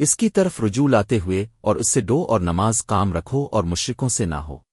اس کی طرف رجوع لاتے ہوئے اور اس سے ڈو اور نماز کام رکھو اور مشرکوں سے نہ ہو۔